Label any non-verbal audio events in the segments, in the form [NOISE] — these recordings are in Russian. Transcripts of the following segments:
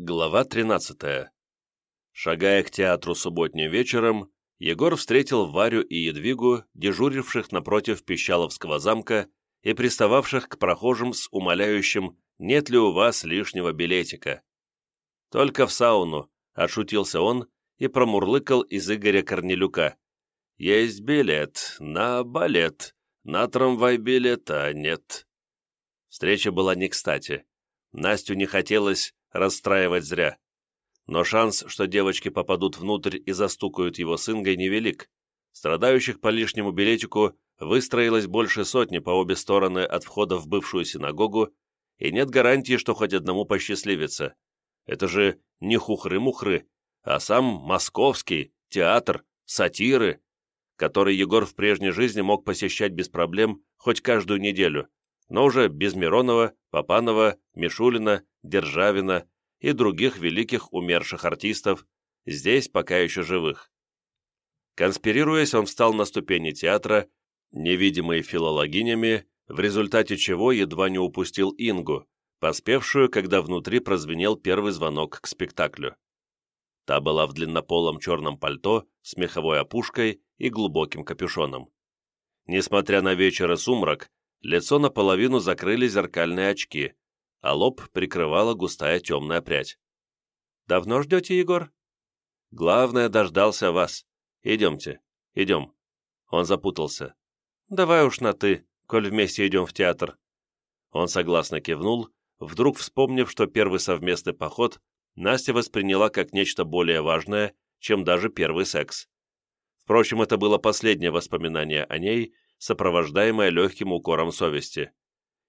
Глава 13. Шагая к театру субботним вечером, Егор встретил Варю и Едвигу, дежуривших напротив Пищаловского замка и пристававших к прохожим с умоляющим «Нет ли у вас лишнего билетика?». «Только в сауну», — отшутился он и промурлыкал из Игоря Корнелюка. «Есть билет на балет, на трамвай билета нет». Встреча была не кстати. Настю не хотелось расстраивать зря. Но шанс, что девочки попадут внутрь и застукают его с Ингой, невелик. Страдающих по лишнему билетику выстроилось больше сотни по обе стороны от входа в бывшую синагогу, и нет гарантии, что хоть одному посчастливится. Это же не хухры-мухры, а сам московский театр, сатиры, который Егор в прежней жизни мог посещать без проблем хоть каждую неделю, но уже без Миронова, Попанова, Мишулина, Державина и других великих умерших артистов, здесь пока еще живых. Конспирируясь, он встал на ступени театра, невидимые филологинями, в результате чего едва не упустил Ингу, поспевшую, когда внутри прозвенел первый звонок к спектаклю. Та была в длиннополом черном пальто с меховой опушкой и глубоким капюшоном. Несмотря на вечер и сумрак, лицо наполовину закрыли зеркальные очки, а лоб прикрывала густая темная прядь. «Давно ждете, Егор?» «Главное, дождался вас. Идемте, идем». Он запутался. «Давай уж на «ты», коль вместе идем в театр». Он согласно кивнул, вдруг вспомнив, что первый совместный поход Настя восприняла как нечто более важное, чем даже первый секс. Впрочем, это было последнее воспоминание о ней, сопровождаемое легким укором совести.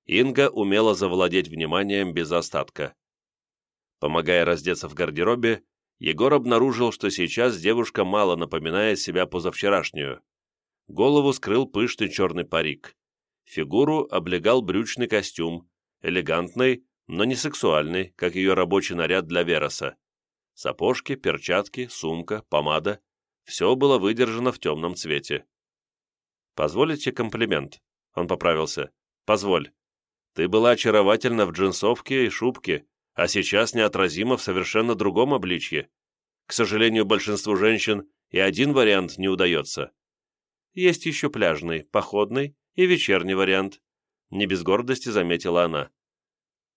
Инга умела завладеть вниманием без остатка. Помогая раздеться в гардеробе, Егор обнаружил, что сейчас девушка мало напоминает себя позавчерашнюю. Голову скрыл пышный черный парик. Фигуру облегал брючный костюм, элегантный, но не сексуальный, как ее рабочий наряд для Вероса. Сапожки, перчатки, сумка, помада – все было выдержано в темном цвете. «Позволите комплимент?» Он поправился. «Позволь. Ты была очаровательна в джинсовке и шубке, а сейчас неотразима в совершенно другом обличье. К сожалению, большинству женщин и один вариант не удается. Есть еще пляжный, походный и вечерний вариант. Не без гордости заметила она.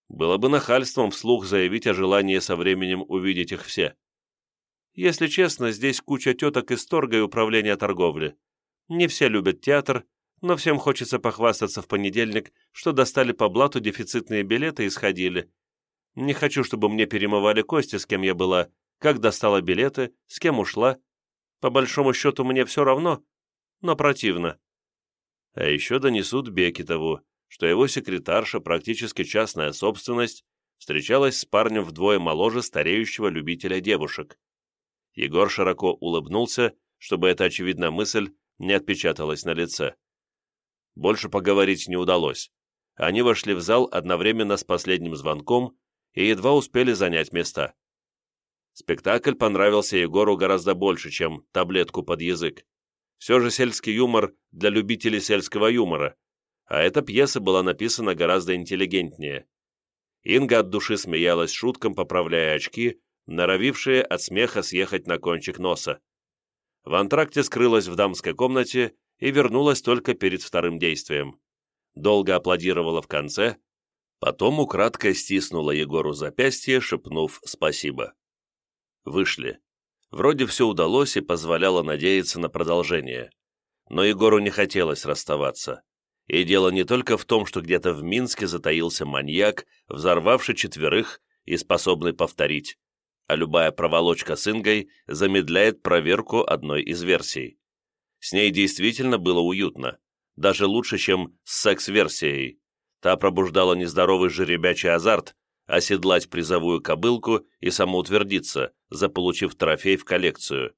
Было бы нахальством вслух заявить о желании со временем увидеть их все. Если честно, здесь куча теток из торга и управления торговли. Не все любят театр, но всем хочется похвастаться в понедельник, что достали по блату дефицитные билеты и сходили. Не хочу, чтобы мне перемывали кости, с кем я была, как достала билеты, с кем ушла. По большому счету мне все равно, но противно. А еще донесут Бекетову, что его секретарша, практически частная собственность, встречалась с парнем вдвое моложе стареющего любителя девушек. Егор широко улыбнулся, чтобы эта очевидная мысль не отпечаталась на лице. Больше поговорить не удалось. Они вошли в зал одновременно с последним звонком и едва успели занять места. Спектакль понравился Егору гораздо больше, чем таблетку под язык. Все же сельский юмор для любителей сельского юмора, а эта пьеса была написана гораздо интеллигентнее. Инга от души смеялась шуткам, поправляя очки, норовившие от смеха съехать на кончик носа. В антракте скрылась в дамской комнате и вернулась только перед вторым действием. Долго аплодировала в конце, потом украдкой стиснула Егору запястье, шепнув «спасибо». Вышли. Вроде все удалось и позволяло надеяться на продолжение. Но Егору не хотелось расставаться. И дело не только в том, что где-то в Минске затаился маньяк, взорвавший четверых и способный повторить, а любая проволочка с Ингой замедляет проверку одной из версий. С ней действительно было уютно, даже лучше, чем с секс-версией. Та пробуждала нездоровый жеребячий азарт, оседлать призовую кобылку и самоутвердиться, заполучив трофей в коллекцию.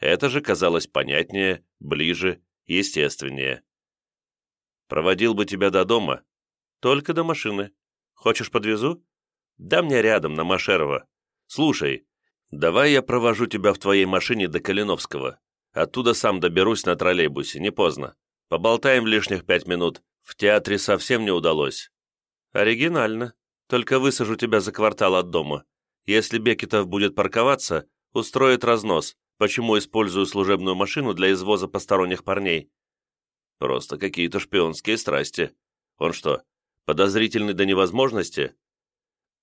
Это же казалось понятнее, ближе, естественнее. «Проводил бы тебя до дома?» «Только до машины. Хочешь, подвезу?» «Да мне рядом, на Машерова. Слушай, давай я провожу тебя в твоей машине до Калиновского. Оттуда сам доберусь на троллейбусе, не поздно. Поболтаем лишних пять минут. В театре совсем не удалось. Оригинально. Только высажу тебя за квартал от дома. Если Бекетов будет парковаться, устроит разнос, почему использую служебную машину для извоза посторонних парней. Просто какие-то шпионские страсти. Он что, подозрительный до невозможности?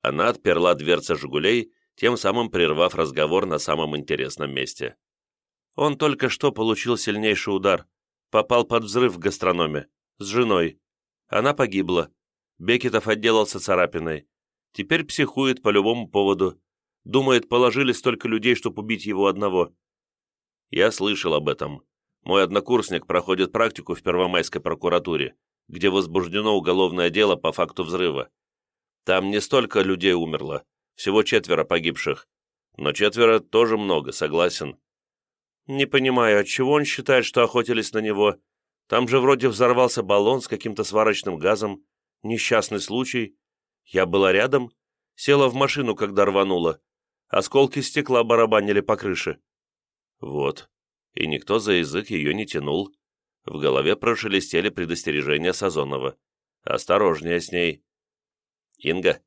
Она отперла дверцы «Жигулей», тем самым прервав разговор на самом интересном месте. Он только что получил сильнейший удар. Попал под взрыв в гастрономе. С женой. Она погибла. Бекетов отделался царапиной. Теперь психует по любому поводу. Думает, положили столько людей, чтобы убить его одного. Я слышал об этом. Мой однокурсник проходит практику в Первомайской прокуратуре, где возбуждено уголовное дело по факту взрыва. Там не столько людей умерло, всего четверо погибших. Но четверо тоже много, согласен. Не понимаю, отчего он считает, что охотились на него. Там же вроде взорвался баллон с каким-то сварочным газом. Несчастный случай. Я была рядом, села в машину, когда рванула. Осколки стекла барабанили по крыше. Вот. И никто за язык ее не тянул. В голове прошелестели предостережения Сазонова. «Осторожнее с ней». «Инга,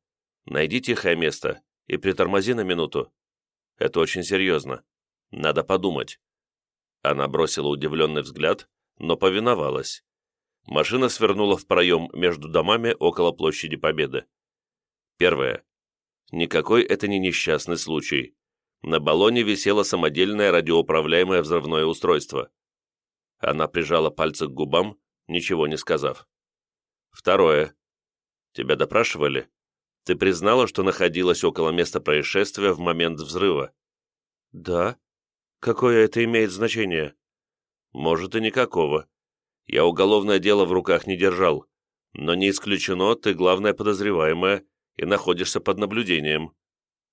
найди тихое место и притормози на минуту. Это очень серьезно. Надо подумать». Она бросила удивленный взгляд, но повиновалась. Машина свернула в проем между домами около площади Победы. Первое. Никакой это не несчастный случай. На баллоне висело самодельное радиоуправляемое взрывное устройство. Она прижала пальцы к губам, ничего не сказав. Второе. Тебя допрашивали? Ты признала, что находилась около места происшествия в момент взрыва? Да. Какое это имеет значение? Может и никакого. Я уголовное дело в руках не держал, но не исключено, ты главная подозреваемая и находишься под наблюдением.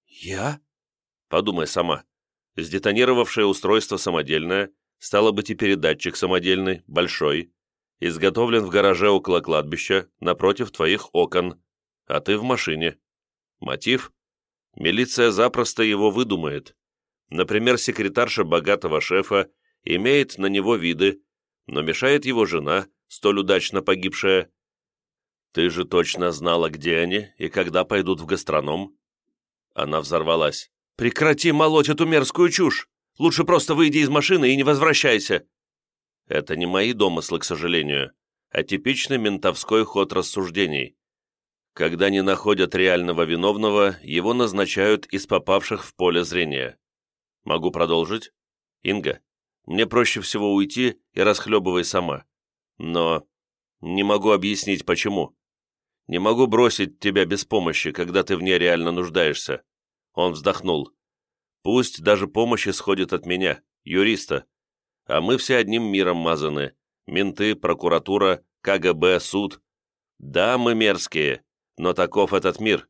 Я? Подумай сама. Сдетонировавшее устройство самодельное, стало быть и передатчик самодельный, большой, изготовлен в гараже около кладбища, напротив твоих окон, а ты в машине. Мотив? Милиция запросто его выдумает. Например, секретарша богатого шефа имеет на него виды, но мешает его жена, столь удачно погибшая. Ты же точно знала, где они и когда пойдут в гастроном. Она взорвалась. «Прекрати молоть эту мерзкую чушь! Лучше просто выйди из машины и не возвращайся!» Это не мои домыслы, к сожалению, а типичный ментовской ход рассуждений. Когда не находят реального виновного, его назначают из попавших в поле зрения. Могу продолжить? Инга, мне проще всего уйти и расхлебывай сама. Но не могу объяснить, почему. Не могу бросить тебя без помощи, когда ты в ней реально нуждаешься. Он вздохнул. «Пусть даже помощь исходит от меня, юриста. А мы все одним миром мазаны. Менты, прокуратура, КГБ, суд. Да, мы мерзкие, но таков этот мир.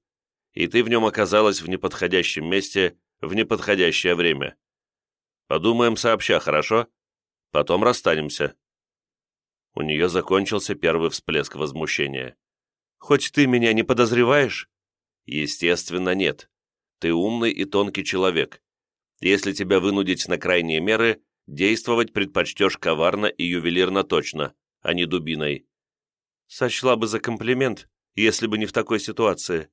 И ты в нем оказалась в неподходящем месте в неподходящее время. Подумаем сообща, хорошо? Потом расстанемся». У нее закончился первый всплеск возмущения. «Хоть ты меня не подозреваешь?» «Естественно, нет. Ты умный и тонкий человек. Если тебя вынудить на крайние меры, действовать предпочтешь коварно и ювелирно точно, а не дубиной. Сочла бы за комплимент, если бы не в такой ситуации.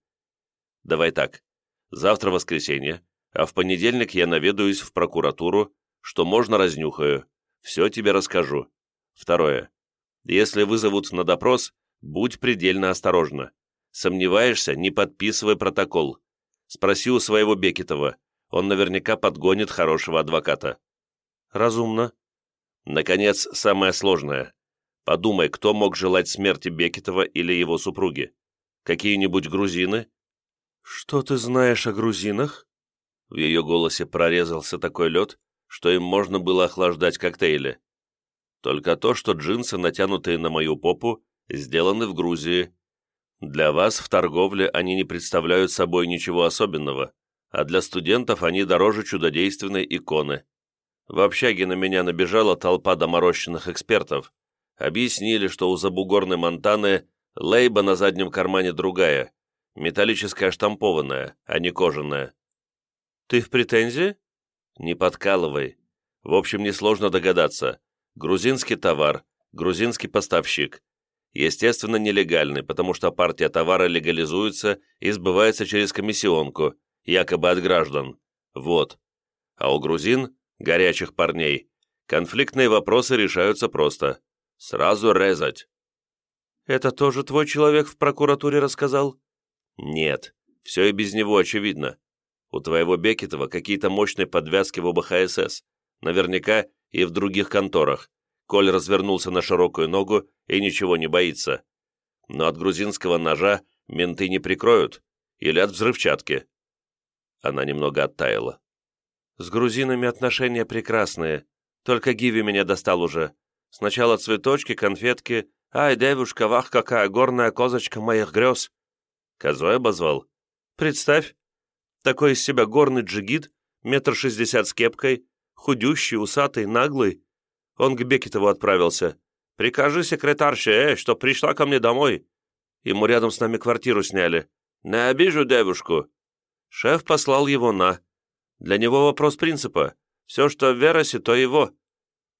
Давай так. Завтра воскресенье, а в понедельник я наведаюсь в прокуратуру, что можно разнюхаю. Все тебе расскажу. Второе. Если вызовут на допрос, будь предельно осторожна. Сомневаешься, не подписывай протокол. Спроси у своего Бекетова. Он наверняка подгонит хорошего адвоката. Разумно. Наконец, самое сложное. Подумай, кто мог желать смерти Бекетова или его супруги? Какие-нибудь грузины? Что ты знаешь о грузинах? В ее голосе прорезался такой лед, что им можно было охлаждать коктейли. Только то, что джинсы, натянутые на мою попу, сделаны в Грузии, для вас в торговле они не представляют собой ничего особенного, а для студентов они дороже чудодейственной иконы. В общаге на меня набежала толпа доморощенных экспертов. Объяснили, что у забугорной Монтаны лейба на заднем кармане другая, металлическая штампованная, а не кожаная. «Ты в претензии?» «Не подкалывай. В общем, несложно догадаться. Грузинский товар, грузинский поставщик, Естественно, нелегальный, потому что партия товара легализуется и сбывается через комиссионку, якобы от граждан. Вот. А у грузин, горячих парней, конфликтные вопросы решаются просто. Сразу резать. Это тоже твой человек в прокуратуре рассказал? Нет, все и без него очевидно. У твоего Бекетова какие-то мощные подвязки в ОБХСС. Наверняка и в других конторах. Коль развернулся на широкую ногу и ничего не боится. Но от грузинского ножа менты не прикроют. Или от взрывчатки. Она немного оттаяла. С грузинами отношения прекрасные. Только Гиви меня достал уже. Сначала цветочки, конфетки. Ай, девушка, вах, какая горная козочка моих грез. Козой обозвал? Представь, такой из себя горный джигит, метр шестьдесят с кепкой, худющий, усатый, наглый. Он к Бекетову отправился. «Прикажи секретарше, э, что пришла ко мне домой». Ему рядом с нами квартиру сняли. «Не обижу девушку». Шеф послал его на. Для него вопрос принципа. Все, что в Веросе, то его.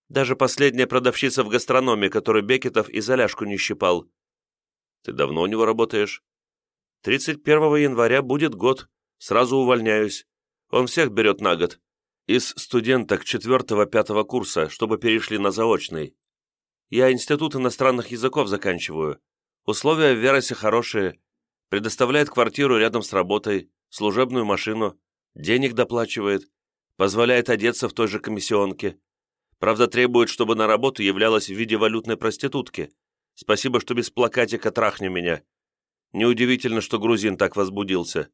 Даже последняя продавщица в гастрономе, которую Бекетов и заляжку не щипал. Ты давно у него работаешь? 31 января будет год. Сразу увольняюсь. Он всех берет на год. Из студенток 4-5 курса, чтобы перешли на заочный. Я институт иностранных языков заканчиваю. Условия в Веросе хорошие. Предоставляет квартиру рядом с работой, служебную машину, денег доплачивает, позволяет одеться в той же комиссионке. Правда, требует, чтобы на работу являлась в виде валютной проститутки. Спасибо, что без плакатика трахни меня. Неудивительно, что грузин так возбудился.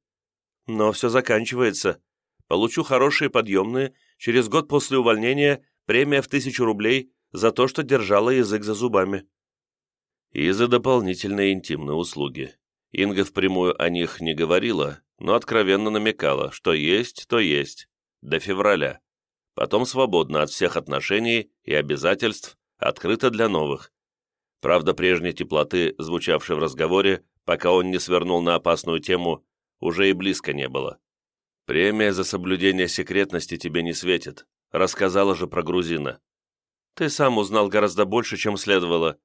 Но все заканчивается. Получу хорошие подъемные, через год после увольнения премия в тысячу рублей за то, что держала язык за зубами. И за дополнительные интимные услуги. Инга впрямую о них не говорила, но откровенно намекала, что есть, то есть. До февраля. Потом свободно от всех отношений и обязательств, открыто для новых. Правда, прежней теплоты, звучавшей в разговоре, пока он не свернул на опасную тему, уже и близко не было. «Премия за соблюдение секретности тебе не светит», рассказала же про грузина. «Ты сам узнал гораздо больше, чем следовало».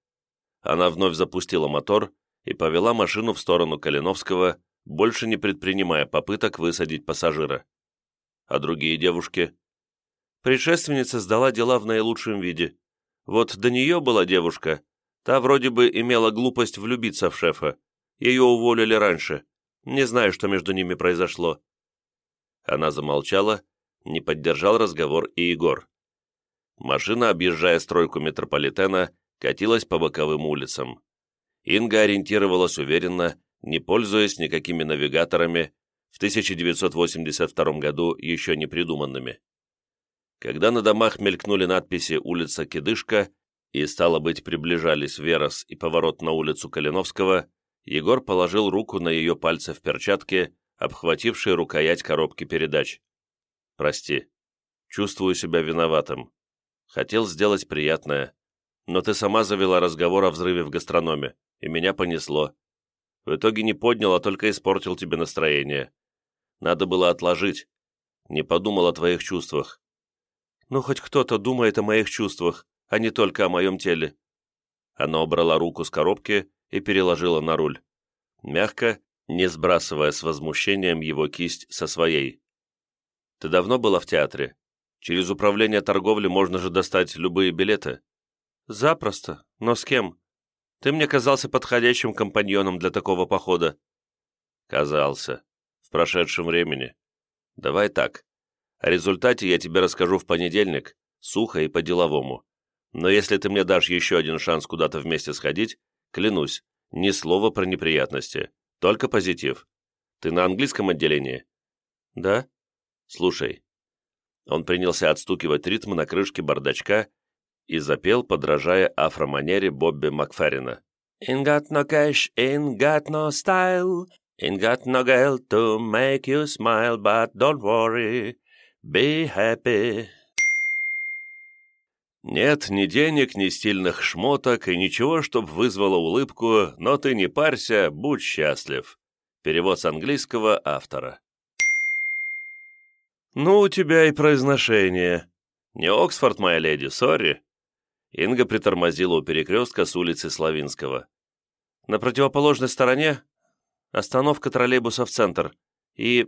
Она вновь запустила мотор и повела машину в сторону Калиновского, больше не предпринимая попыток высадить пассажира. А другие девушки? Предшественница сдала дела в наилучшем виде. Вот до нее была девушка, та вроде бы имела глупость влюбиться в шефа. Ее уволили раньше. Не знаю, что между ними произошло». Она замолчала, не поддержал разговор и Егор. Машина, объезжая стройку метрополитена, катилась по боковым улицам. Инга ориентировалась уверенно, не пользуясь никакими навигаторами, в 1982 году еще не придуманными. Когда на домах мелькнули надписи «Улица Кидышка» и, стало быть, приближались Верос и поворот на улицу Калиновского, Егор положил руку на ее пальцы в перчатке, обхватившей рукоять коробки передач. «Прости. Чувствую себя виноватым. Хотел сделать приятное. Но ты сама завела разговор о взрыве в гастрономе, и меня понесло. В итоге не поднял, а только испортил тебе настроение. Надо было отложить. Не подумал о твоих чувствах». «Ну, хоть кто-то думает о моих чувствах, а не только о моем теле». Она убрала руку с коробки и переложила на руль. Мягко, не сбрасывая с возмущением его кисть со своей. «Ты давно была в театре? Через управление торговли можно же достать любые билеты». «Запросто. Но с кем? Ты мне казался подходящим компаньоном для такого похода». «Казался. В прошедшем времени. Давай так. О результате я тебе расскажу в понедельник, сухо и по-деловому. Но если ты мне дашь еще один шанс куда-то вместе сходить, Клянусь, ни слова про неприятности, только позитив. Ты на английском отделении? Да. Слушай. Он принялся отстукивать ритм на крышке бардачка и запел, подражая афроманере Бобби Макферрина. «In got no cash, in got no style, in got no girl to make you smile, but don't worry, be happy, нет ни денег, ни стильных шмоток и ничего, чтоб вызвало улыбку, но ты не парься, будь счастлив. Перевод с английского автора. «Ну, у тебя и произношение. Не Оксфорд, моя леди, сори». Инга притормозила у перекрестка с улицы Славинского. «На противоположной стороне остановка троллейбуса в центр. И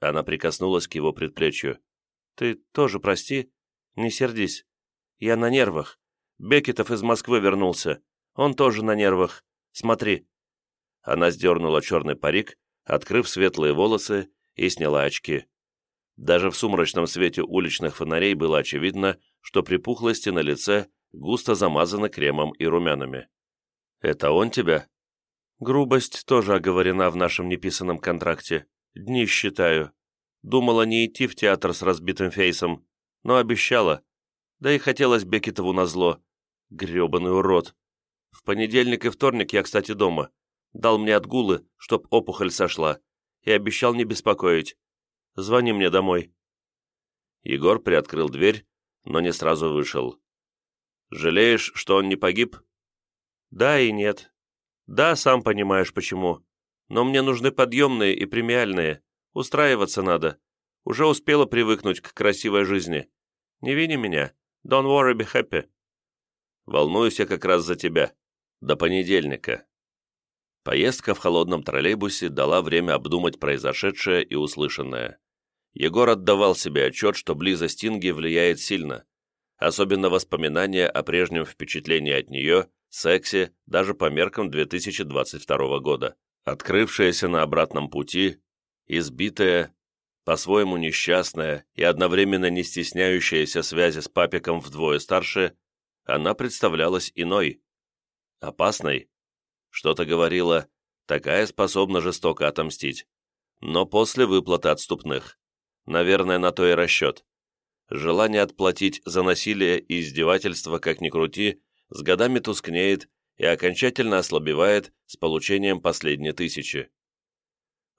Она прикоснулась к его предплечью. «Ты тоже прости. Не сердись. Я на нервах. Бекетов из Москвы вернулся. Он тоже на нервах. Смотри». Она сдернула черный парик, открыв светлые волосы, и сняла очки. Даже в сумрачном свете уличных фонарей было очевидно, что припухлости на лице густо замазаны кремом и румянами. «Это он тебя?» «Грубость тоже оговорена в нашем неписанном контракте. Дни считаю. Думала не идти в театр с разбитым фейсом, но обещала. Да и хотелось Бекетову назло. Гребаный урод. В понедельник и вторник я, кстати, дома. Дал мне отгулы, чтоб опухоль сошла, и обещал не беспокоить. Звони мне домой». Егор приоткрыл дверь, но не сразу вышел. «Жалеешь, что он не погиб?» «Да и нет. Да, сам понимаешь, почему. Но мне нужны подъемные и премиальные. Устраиваться надо. Уже успела привыкнуть к красивой жизни. Не вини меня. Don't worry, be happy». «Волнуюсь я как раз за тебя. До понедельника». Поездка в холодном троллейбусе дала время обдумать произошедшее и услышанное. Егор отдавал себе отчет, что близость Инги влияет сильно. Особенно воспоминания о прежнем впечатлении от нее, сексе, даже по меркам 2022 года. Открывшаяся на обратном пути, избитая, по-своему несчастная и одновременно не стесняющаяся связи с папиком вдвое старше, она представлялась иной. Опасной, что-то говорила, такая способна жестоко отомстить. Но после выплаты отступных. Наверное, на то и расчет. Желание отплатить за насилие и издевательство, как ни крути, с годами тускнеет и окончательно ослабевает с получением последней тысячи.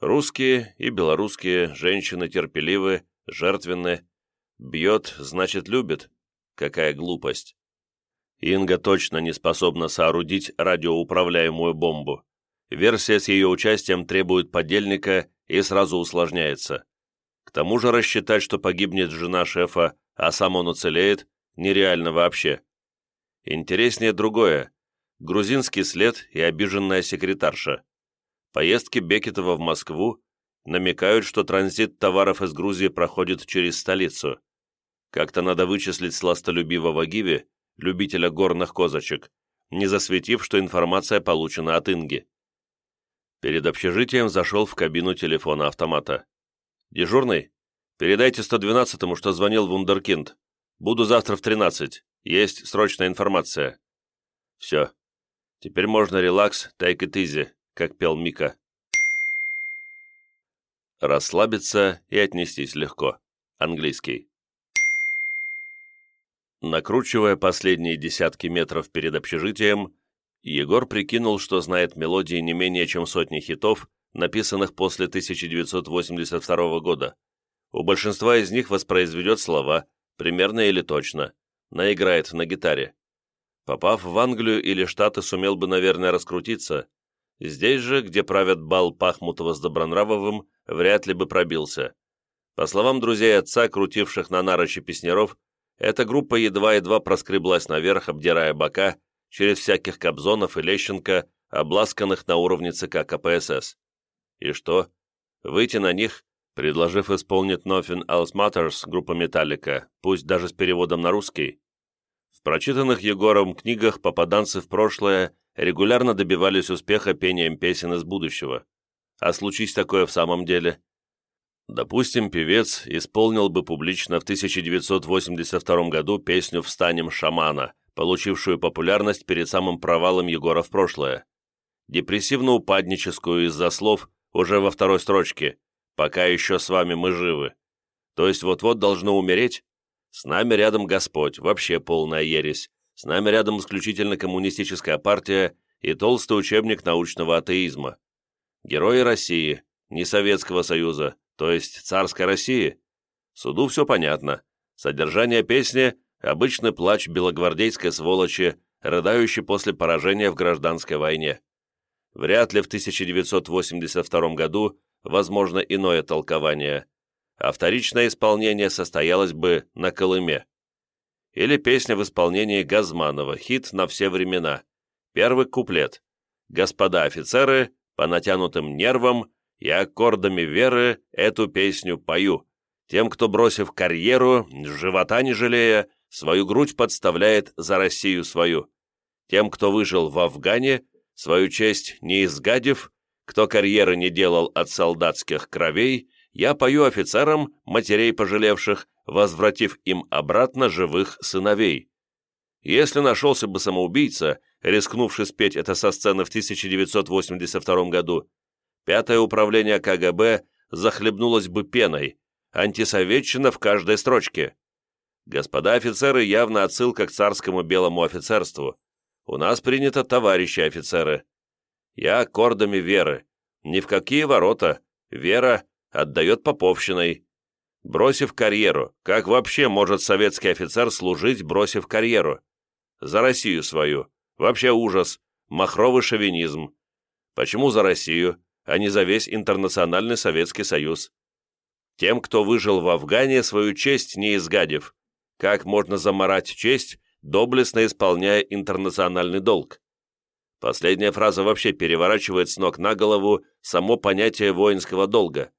Русские и белорусские женщины терпеливы, жертвенны. Бьет, значит, любит. Какая глупость. Инга точно не способна соорудить радиоуправляемую бомбу. Версия с ее участием требует подельника и сразу усложняется. К тому же рассчитать, что погибнет жена шефа, а сам он уцелеет, нереально вообще. Интереснее другое. Грузинский след и обиженная секретарша. Поездки Бекетова в Москву намекают, что транзит товаров из Грузии проходит через столицу. Как-то надо вычислить сластолюбивого Гиви, любителя горных козочек, не засветив, что информация получена от Инги. Перед общежитием зашел в кабину телефона автомата. «Дежурный, передайте 112-му, что звонил Вундеркинд. Буду завтра в 13. Есть срочная информация». «Все. Теперь можно релакс, take it easy», как пел Мика. Расслабиться и отнестись легко. Английский. Накручивая последние десятки метров перед общежитием, Егор прикинул, что знает мелодии не менее чем сотни хитов, написанных после 1982 года. У большинства из них воспроизведет слова, примерно или точно, наиграет на гитаре. Попав в Англию или Штаты, сумел бы, наверное, раскрутиться. Здесь же, где правят бал Пахмутова с Добронравовым, вряд ли бы пробился. По словам друзей отца, крутивших на нарочи песняров, эта группа едва-едва проскреблась наверх, обдирая бока, через всяких Кобзонов и Лещенко, обласканных на уровне ЦК КПСС. И что? Выйти на них, предложив исполнить Nothing Else Matters группа Металлика, пусть даже с переводом на русский? В прочитанных Егором книгах попаданцы в прошлое регулярно добивались успеха пением песен из будущего. А случись такое в самом деле – Допустим, певец исполнил бы публично в 1982 году песню «Встанем шамана», получившую популярность перед самым провалом Егора в прошлое. Депрессивно-упадническую из-за слов уже во второй строчке «Пока еще с вами мы живы». То есть вот-вот должно умереть? С нами рядом Господь, вообще полная ересь. С нами рядом исключительно коммунистическая партия и толстый учебник научного атеизма. Герои России, не Советского Союза, то есть царской России. Суду все понятно. Содержание песни – обычный плач белогвардейской сволочи, рыдающий после поражения в гражданской войне. Вряд ли в 1982 году возможно иное толкование, а вторичное исполнение состоялось бы на Колыме. Или песня в исполнении Газманова, хит на все времена. Первый куплет. «Господа офицеры, по натянутым нервам Я аккордами веры эту песню пою. Тем, кто, бросив карьеру, живота не жалея, свою грудь подставляет за Россию свою. Тем, кто выжил в Афгане, свою честь не изгадив, кто карьеры не делал от солдатских кровей, я пою офицерам, матерей пожалевших, возвратив им обратно живых сыновей. Если нашелся бы самоубийца, рискнувший спеть это со сцены в 1982 году, пятое управление КГБ захлебнулось бы пеной, антисоветчина в каждой строчке. Господа офицеры явно отсылка к царскому белому офицерству. У нас принято товарищи офицеры. Я аккордами веры. Ни в какие ворота. Вера отдает поповщиной. Бросив карьеру, как вообще может советский офицер служить, бросив карьеру? За Россию свою. Вообще ужас. Махровый шовинизм. Почему за Россию, а не за весь интернациональный Советский Союз? Тем, кто выжил в Афгане, свою честь не изгадив. Как можно заморать честь, доблестно исполняя интернациональный долг? Последняя фраза вообще переворачивает с ног на голову само понятие воинского долга.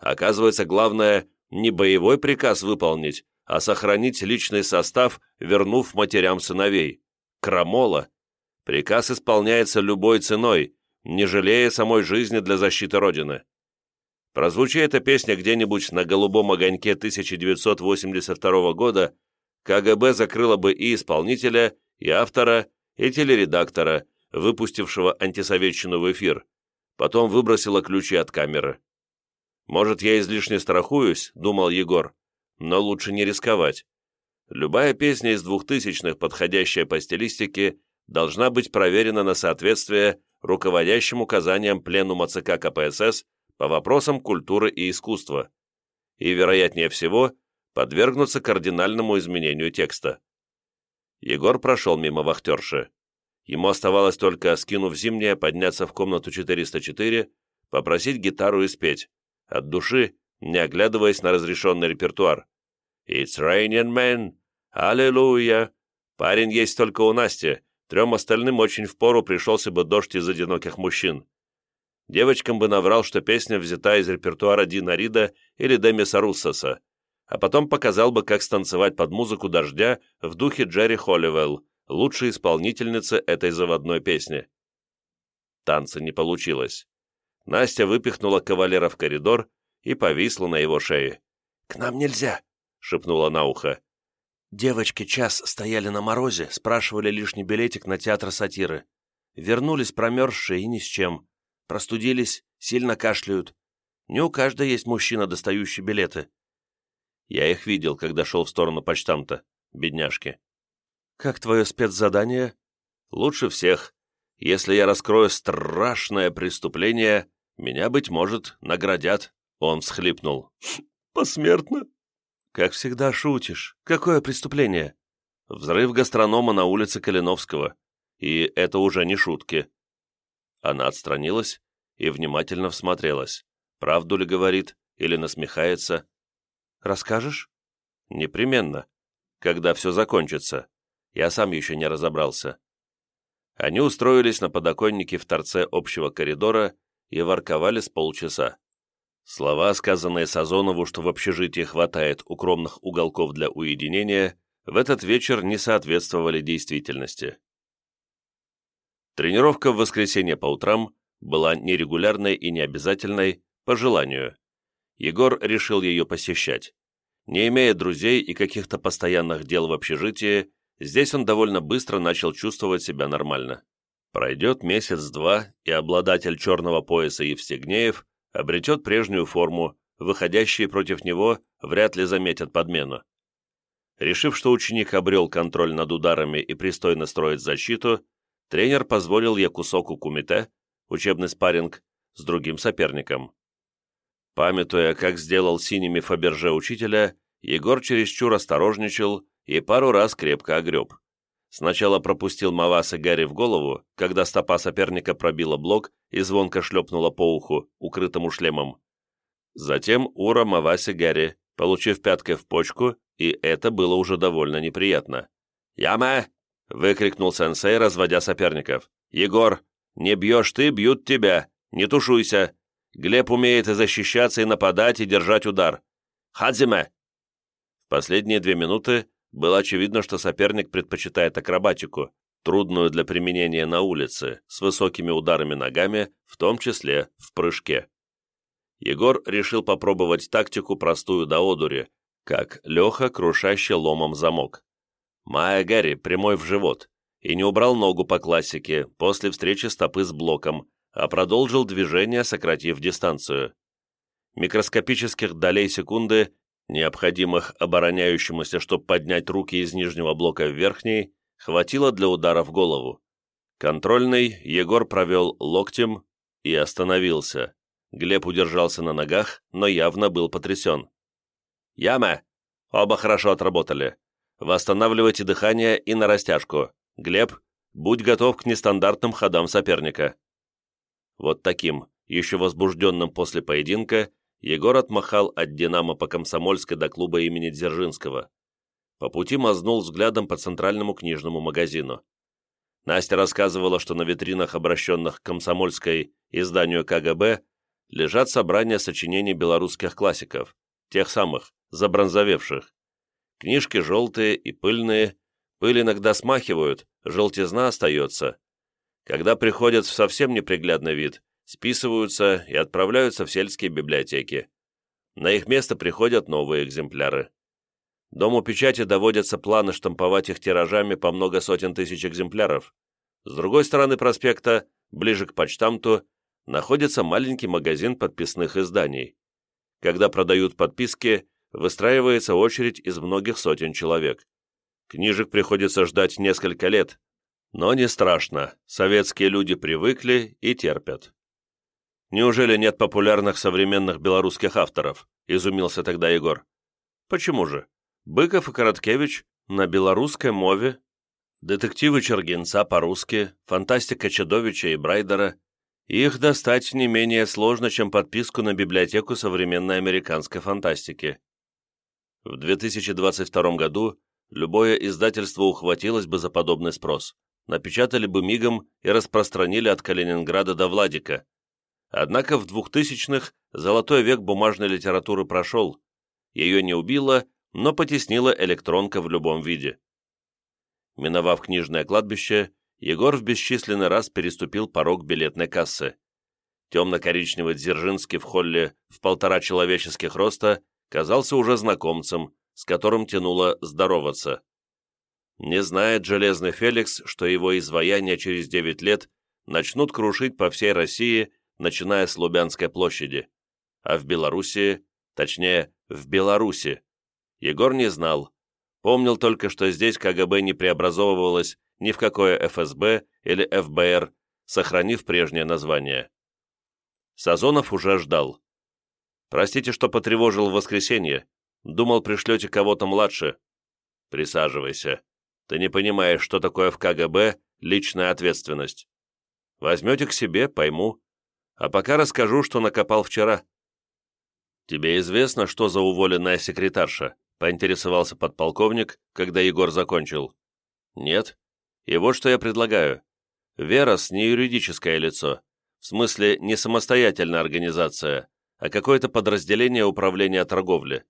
Оказывается, главное не боевой приказ выполнить, а сохранить личный состав, вернув матерям сыновей. Крамола. Приказ исполняется любой ценой, не жалея самой жизни для защиты Родины. Прозвучи эта песня где-нибудь на голубом огоньке 1982 года, КГБ закрыло бы и исполнителя, и автора, и телередактора, выпустившего антисоветчину в эфир, потом выбросило ключи от камеры. «Может, я излишне страхуюсь», — думал Егор, но лучше не рисковать. Любая песня из двухтысячных, подходящая по стилистике, должна быть проверена на соответствие руководящим указаниям Пленума ЦК КПСС по вопросам культуры и искусства и, вероятнее всего, подвергнуться кардинальному изменению текста. Егор прошел мимо вахтерши. Ему оставалось только, скинув зимнее, подняться в комнату 404, попросить гитару и спеть, от души, не оглядываясь на разрешенный репертуар. «It's raining men! Аллилуйя!» Парень есть только у Насти, трем остальным очень впору пришелся бы дождь из одиноких мужчин. Девочкам бы наврал, что песня взята из репертуара Дина Рида или Демиса Руссоса, а потом показал бы, как станцевать под музыку дождя в духе Джерри Холливелл, лучшей исполнительницы этой заводной песни. Танца не получилось. Настя выпихнула кавалера в коридор и повисла на его шее. «К нам нельзя!» — шепнула на ухо. Девочки час стояли на морозе, спрашивали лишний билетик на театр сатиры. Вернулись промерзшие и ни с чем. Простудились, сильно кашляют. Не у каждой есть мужчина, достающий билеты. Я их видел, когда шел в сторону почтамта. Бедняжки. Как твое спецзадание? Лучше всех. Если я раскрою страшное преступление, меня, быть может, наградят. Он всхлипнул. [LAUGHS] Посмертно? Как всегда шутишь. Какое преступление? Взрыв гастронома на улице Калиновского. И это уже не шутки. Она отстранилась и внимательно всмотрелась. Правду ли говорит или насмехается? «Расскажешь?» «Непременно. Когда все закончится. Я сам еще не разобрался». Они устроились на подоконнике в торце общего коридора и ворковали с полчаса. Слова, сказанные Сазонову, что в общежитии хватает укромных уголков для уединения, в этот вечер не соответствовали действительности. Тренировка в воскресенье по утрам была нерегулярной и необязательной, по желанию. Егор решил ее посещать. Не имея друзей и каких-то постоянных дел в общежитии, здесь он довольно быстро начал чувствовать себя нормально. Пройдет месяц-два, и обладатель черного пояса Евстигнеев обретет прежнюю форму, выходящие против него вряд ли заметят подмену. Решив, что ученик обрел контроль над ударами и пристойно строит защиту, тренер позволил Якусоку Кумите, учебный спарринг, с другим соперником. Памятуя, как сделал синими Фаберже учителя, Егор чересчур осторожничал и пару раз крепко огреб. Сначала пропустил Мавасы Гарри в голову, когда стопа соперника пробила блок и звонко шлепнула по уху, укрытому шлемом. Затем Ура Маваси Гарри, получив пяткой в почку, и это было уже довольно неприятно. «Яма!» — выкрикнул сенсей, разводя соперников. «Егор, не бьешь ты, бьют тебя! Не тушуйся! Глеб умеет и защищаться, и нападать, и держать удар. Хадзиме!» В последние две минуты было очевидно, что соперник предпочитает акробатику, трудную для применения на улице, с высокими ударами ногами, в том числе в прыжке. Егор решил попробовать тактику простую до одури, как Леха, крушащий ломом замок. Майя Гэри прямой в живот, и не убрал ногу по классике после встречи стопы с блоком, а продолжил движение, сократив дистанцию. Микроскопических долей секунды, необходимых обороняющемуся, чтобы поднять руки из нижнего блока в верхний, хватило для удара в голову. Контрольный Егор провел локтем и остановился. Глеб удержался на ногах, но явно был потрясен. «Яма! Оба хорошо отработали. Восстанавливайте дыхание и на растяжку. Глеб, будь готов к нестандартным ходам соперника». Вот таким, еще возбужденным после поединка, Егор отмахал от «Динамо» по Комсомольской до клуба имени Дзержинского. По пути мазнул взглядом по центральному книжному магазину. Настя рассказывала, что на витринах, обращенных к Комсомольской изданию КГБ, лежат собрания сочинений белорусских классиков, тех самых, забронзовевших. Книжки желтые и пыльные, пыль иногда смахивают, желтизна остается. Когда приходят в совсем неприглядный вид, списываются и отправляются в сельские библиотеки. На их место приходят новые экземпляры. Дому печати доводятся планы штамповать их тиражами по много сотен тысяч экземпляров. С другой стороны проспекта, ближе к почтамту, находится маленький магазин подписных изданий. Когда продают подписки, выстраивается очередь из многих сотен человек. Книжек приходится ждать несколько лет, но не страшно, советские люди привыкли и терпят. «Неужели нет популярных современных белорусских авторов?» – изумился тогда Егор. «Почему же? Быков и Короткевич на белорусской мове, детективы Чергенца по-русски, фантастика Чадовича и Брайдера. Их достать не менее сложно, чем подписку на библиотеку современной американской фантастики. В 2022 году любое издательство ухватилось бы за подобный спрос, напечатали бы мигом и распространили от Калининграда до Владика, Однако в 2000-х золотой век бумажной литературы прошел. Ее не убило, но потеснила электронка в любом виде. Миновав книжное кладбище, Егор в бесчисленный раз переступил порог билетной кассы. Темно-коричневый Дзержинский в холле в полтора человеческих роста казался уже знакомцем, с которым тянуло здороваться. Не знает Железный Феликс, что его изваяния через девять лет начнут крушить по всей России начиная с Лубянской площади, а в Белоруссии, точнее, в Беларуси, Егор не знал. Помнил только, что здесь КГБ не преобразовывалось ни в какое ФСБ или ФБР, сохранив прежнее название. Сазонов уже ждал. «Простите, что потревожил в воскресенье. Думал, пришлете кого-то младше». «Присаживайся. Ты не понимаешь, что такое в КГБ личная ответственность. Возьмете к себе, пойму. А пока расскажу, что накопал вчера». «Тебе известно, что за уволенная секретарша?» — поинтересовался подполковник, когда Егор закончил. «Нет. И вот что я предлагаю. Верос не юридическое лицо, в смысле не самостоятельная организация, а какое-то подразделение управления торговли.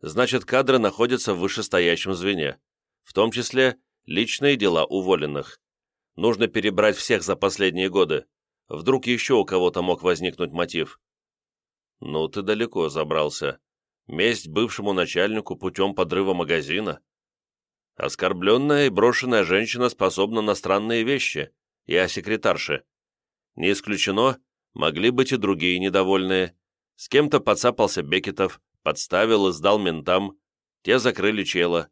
Значит, кадры находятся в вышестоящем звене, в том числе личные дела уволенных. Нужно перебрать всех за последние годы, Вдруг еще у кого-то мог возникнуть мотив. Ну, ты далеко забрался. Месть бывшему начальнику путем подрыва магазина. Оскорбленная и брошенная женщина способна на странные вещи, о секретарше. Не исключено, могли быть и другие недовольные. С кем-то подцапался Бекетов, подставил и сдал ментам. Те закрыли чела.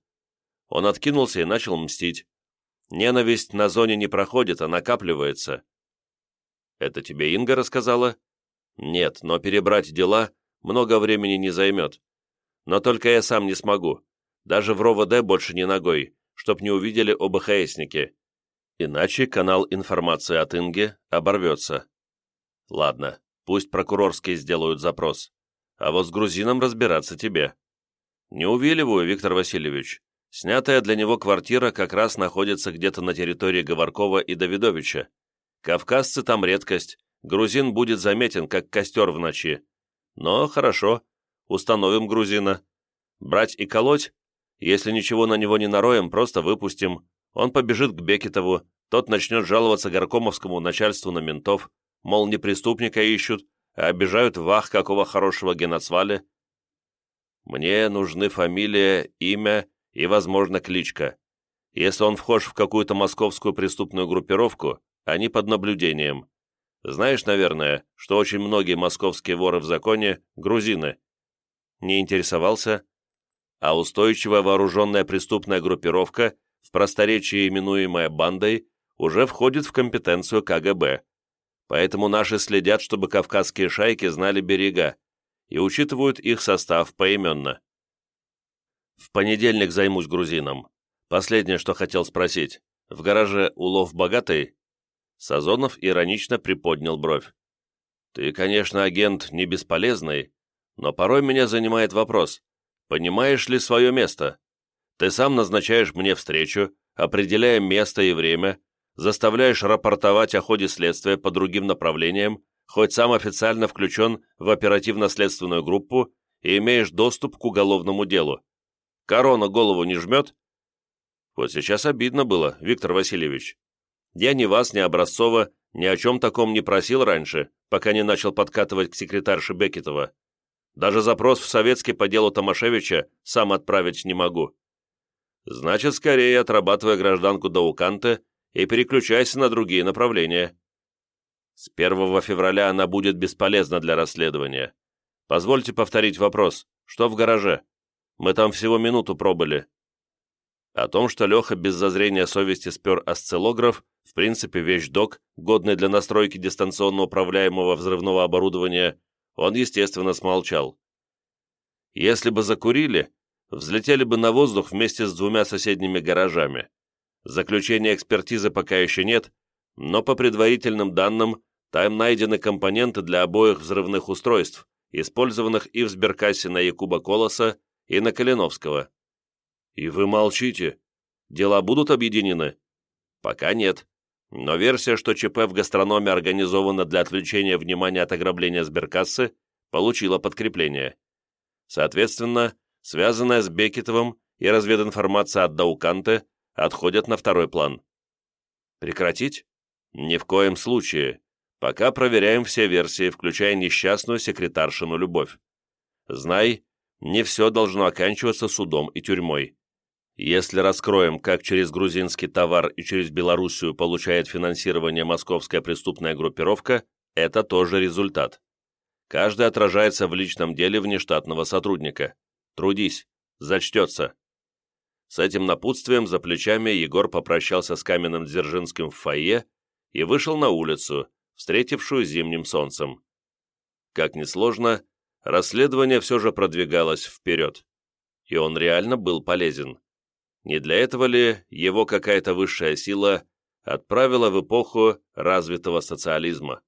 Он откинулся и начал мстить. Ненависть на зоне не проходит, а накапливается. Это тебе Инга рассказала? Нет, но перебрать дела много времени не займет. Но только я сам не смогу. Даже в РОВД больше не ногой, чтоб не увидели ОБХСники. Иначе канал информации от Инги оборвется. Ладно, пусть прокурорские сделают запрос. А вот с грузином разбираться тебе. Не увиливаю, Виктор Васильевич. Снятая для него квартира как раз находится где-то на территории Говоркова и Давидовича. Кавказцы там редкость, грузин будет заметен, как костер в ночи. Но хорошо, установим грузина. Брать и колоть? Если ничего на него не нароем, просто выпустим. Он побежит к Бекетову, тот начнет жаловаться горкомовскому начальству на ментов, мол, не преступника ищут, а обижают вах какого хорошего геноцвали. Мне нужны фамилия, имя и, возможно, кличка. Если он вхож в какую-то московскую преступную группировку, они под наблюдением. Знаешь, наверное, что очень многие московские воры в законе – грузины. Не интересовался? А устойчивая вооруженная преступная группировка, в просторечии именуемая бандой, уже входит в компетенцию КГБ. Поэтому наши следят, чтобы кавказские шайки знали берега и учитывают их состав поименно. В понедельник займусь грузином. Последнее, что хотел спросить. В гараже улов богатый? Сазонов иронично приподнял бровь. Ты, конечно, агент не бесполезный, но порой меня занимает вопрос, понимаешь ли свое место? Ты сам назначаешь мне встречу, определяя место и время, заставляешь рапортовать о ходе следствия по другим направлениям, хоть сам официально включен в оперативно-следственную группу и имеешь доступ к уголовному делу. Корона голову не жмет? Вот сейчас обидно было, Виктор Васильевич. Я ни вас, ни Образцова ни о чем таком не просил раньше, пока не начал подкатывать к секретарше Бекетова. Даже запрос в советский по делу Томашевича сам отправить не могу. Значит, скорее отрабатывай гражданку Дауканте и переключайся на другие направления. С 1 февраля она будет бесполезна для расследования. Позвольте повторить вопрос. Что в гараже? Мы там всего минуту пробыли. О том, что Леха без зазрения совести спер осциллограф, в принципе вещдок, годный для настройки дистанционно управляемого взрывного оборудования, он, естественно, смолчал. Если бы закурили, взлетели бы на воздух вместе с двумя соседними гаражами. Заключения экспертизы пока еще нет, но по предварительным данным, там найдены компоненты для обоих взрывных устройств, использованных и в сберкассе на Якуба Колоса, и на Калиновского. И вы молчите. Дела будут объединены? Пока нет. Но версия, что ЧП в гастрономе организована для отвлечения внимания от ограбления сберкассы, получила подкрепление. Соответственно, связанная с Бекетовым и развединформация от Дауканте отходят на второй план. Прекратить? Ни в коем случае. Пока проверяем все версии, включая несчастную секретаршину Любовь. Знай, не все должно оканчиваться судом и тюрьмой. Если раскроем, как через грузинский товар и через Белоруссию получает финансирование московская преступная группировка, это тоже результат. Каждый отражается в личном деле внештатного сотрудника. Трудись, зачтется. С этим напутствием за плечами Егор попрощался с каменным Дзержинским в фойе и вышел на улицу, встретившую зимним солнцем. Как ни сложно, расследование все же продвигалось вперед. И он реально был полезен. Не для этого ли его какая-то высшая сила отправила в эпоху развитого социализма?